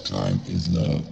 Time is love.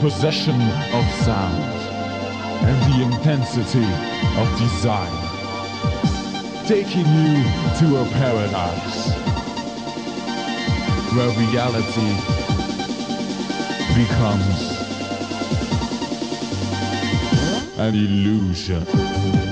Possession of sound, and the intensity of design, taking you to a paradise where reality becomes an illusion.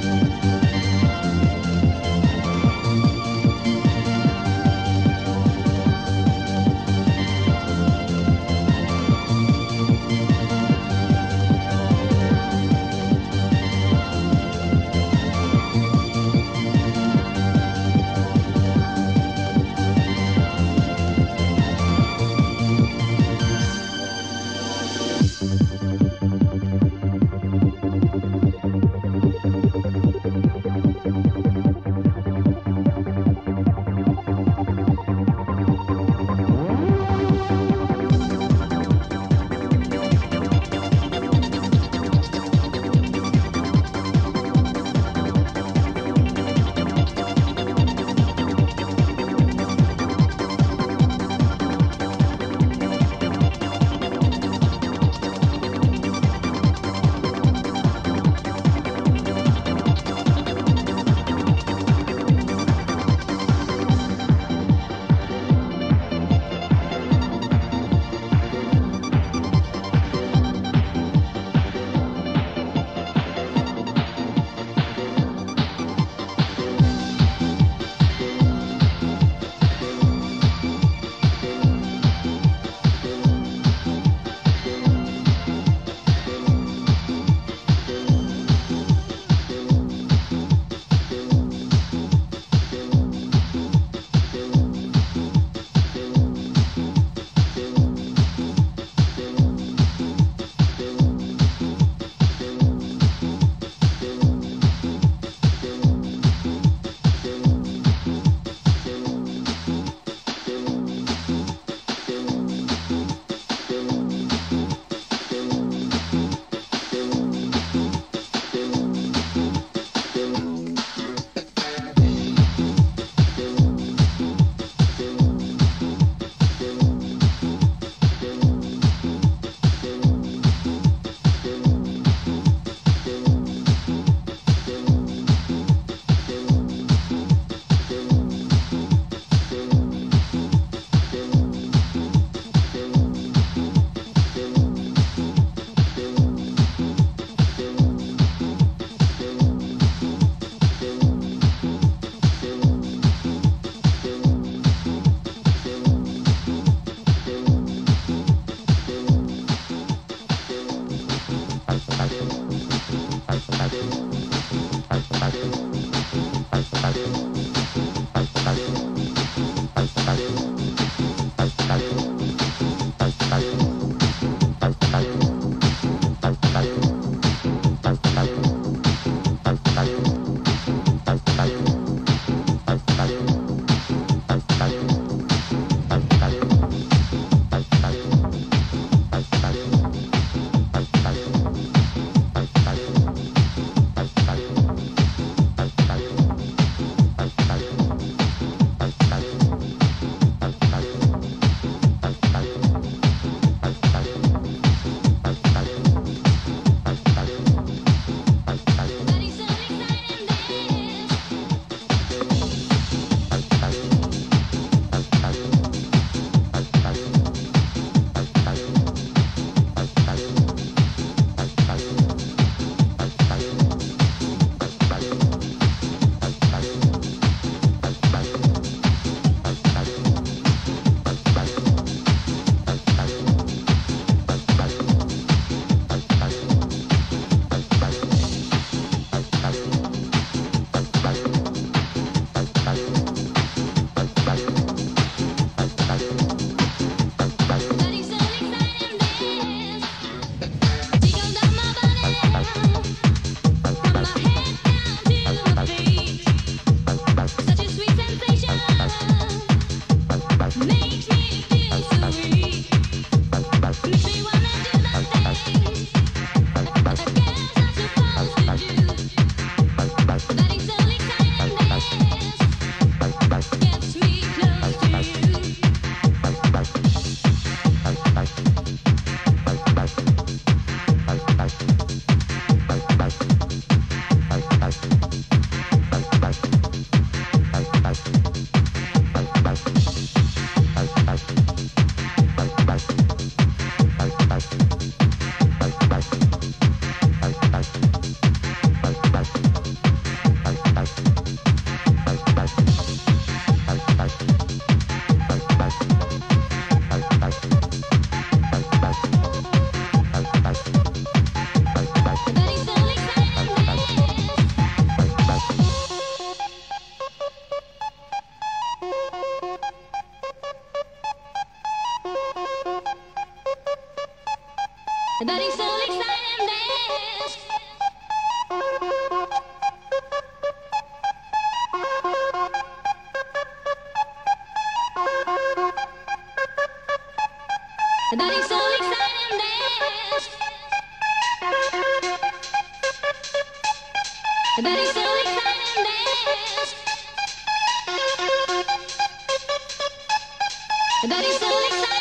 Everybody's so excited.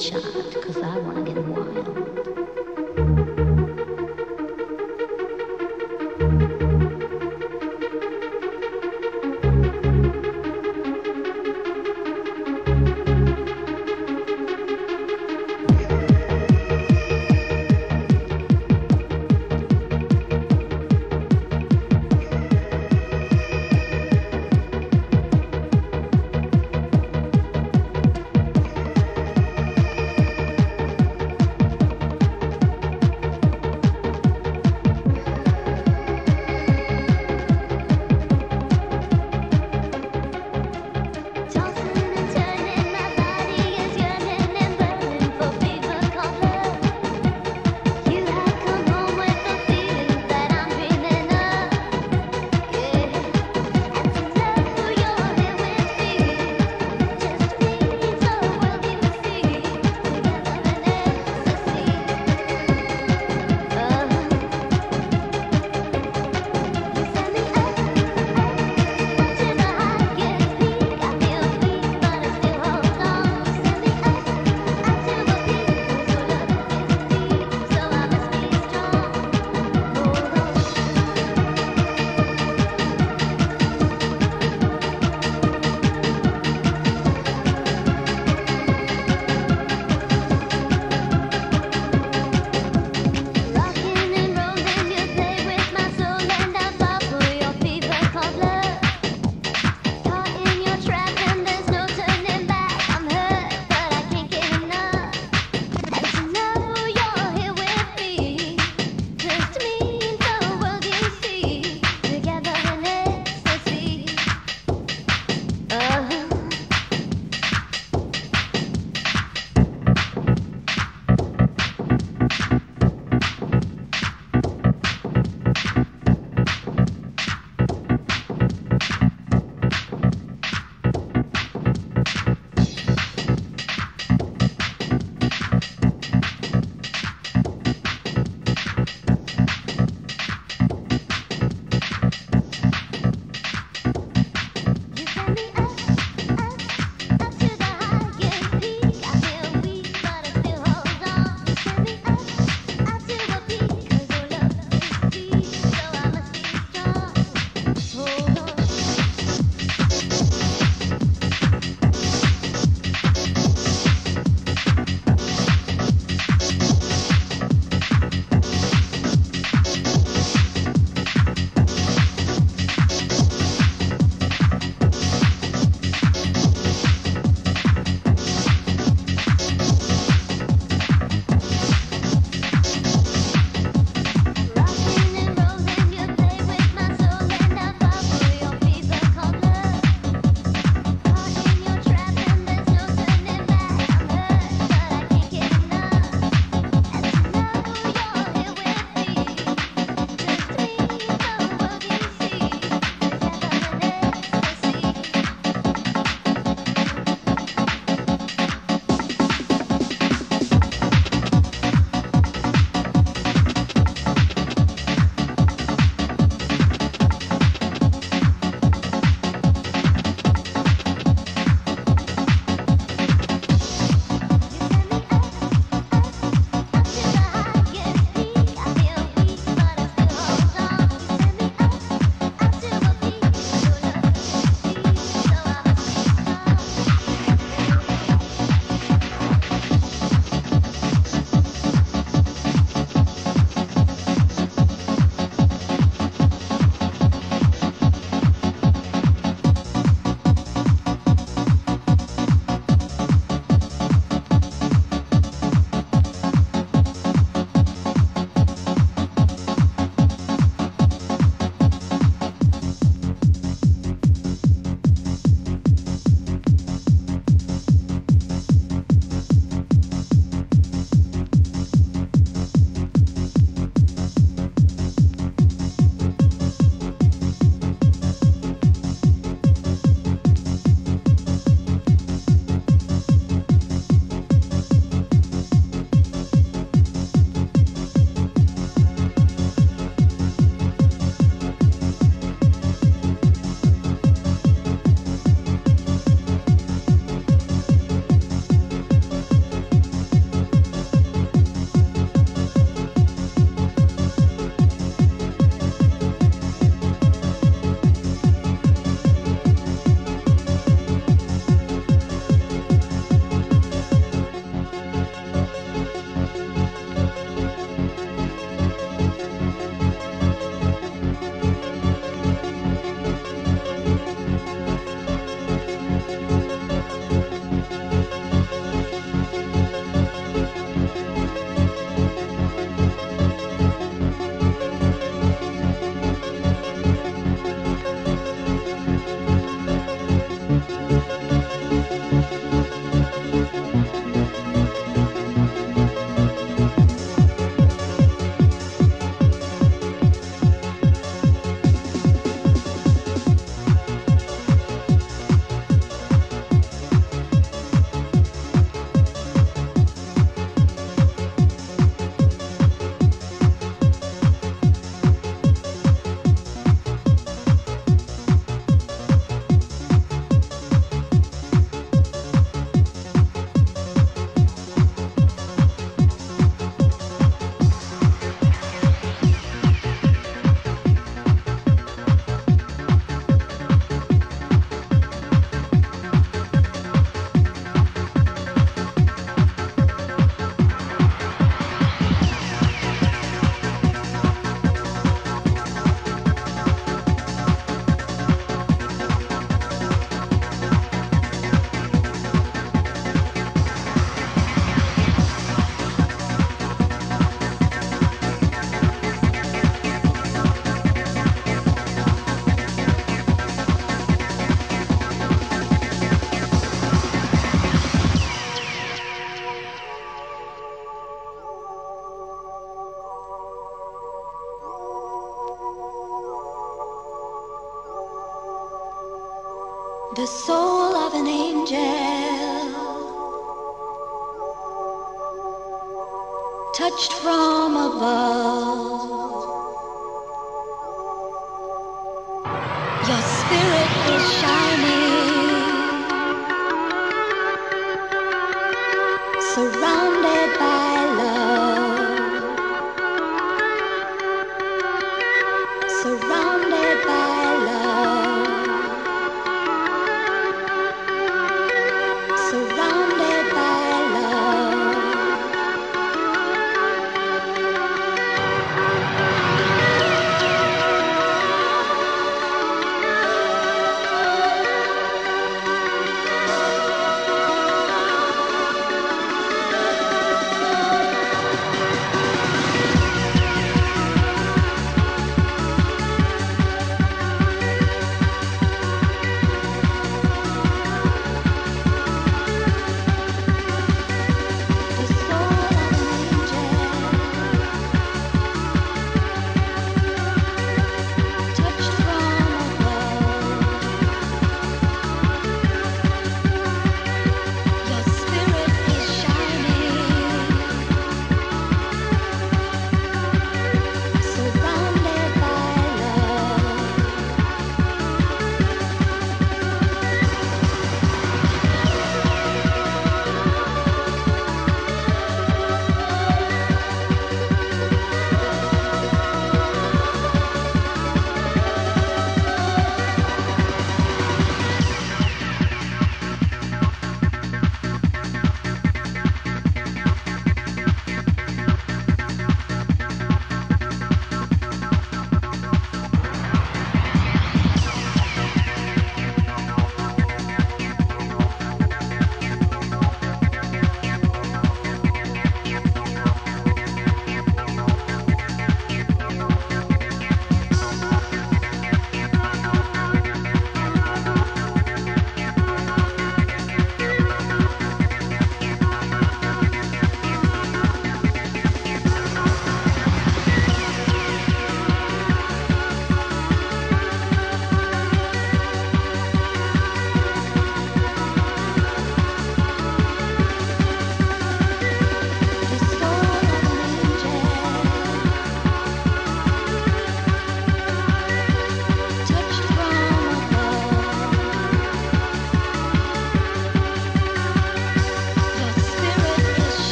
child because I want to get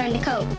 learn to cope.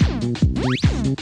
Música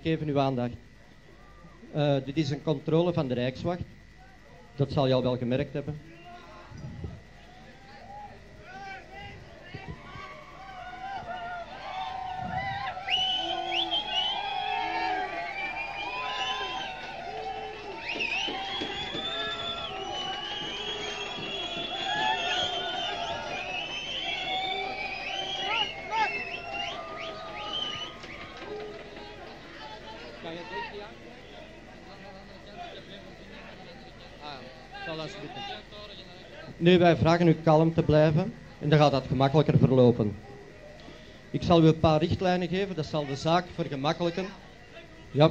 ik even uw aandacht? Eh, dit is een controle van de Rijkswacht. Dat zal je al wel gemerkt hebben. Wij vragen u kalm te blijven en dan gaat dat gemakkelijker verlopen. Ik zal u een paar richtlijnen geven, dat zal de zaak vergemakkelijken. Ja.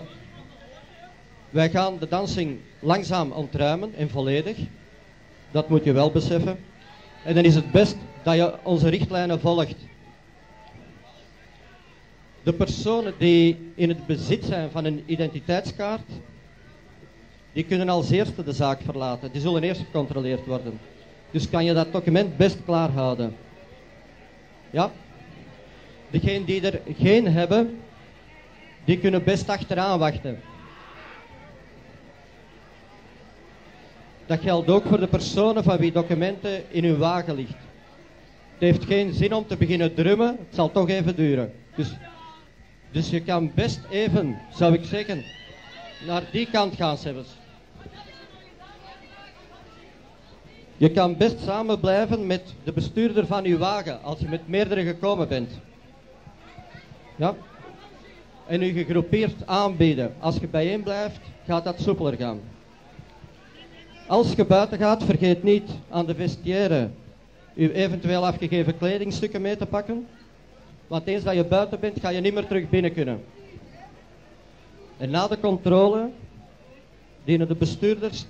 Wij gaan de dansing langzaam ontruimen en volledig. Dat moet je wel beseffen. En dan is het best dat je onze richtlijnen volgt. De personen die in het bezit zijn van een identiteitskaart, die kunnen als eerste de zaak verlaten. Die zullen eerst gecontroleerd worden. Dus kan je dat document best klaar houden. Ja? Degenen die er geen hebben, die kunnen best achteraan wachten. Dat geldt ook voor de personen van wie documenten in hun wagen ligt. Het heeft geen zin om te beginnen drummen, het zal toch even duren. Dus, dus je kan best even, zou ik zeggen, naar die kant gaan, Sebes. Je kan best samen blijven met de bestuurder van uw wagen als je met meerdere gekomen bent. Ja? En u gegroepeerd aanbieden. Als je bijeen blijft, gaat dat soepeler gaan. Als je buiten gaat, vergeet niet aan de vestiaire uw eventueel afgegeven kledingstukken mee te pakken. Want eens dat je buiten bent, ga je niet meer terug binnen kunnen. En na de controle dienen de bestuurders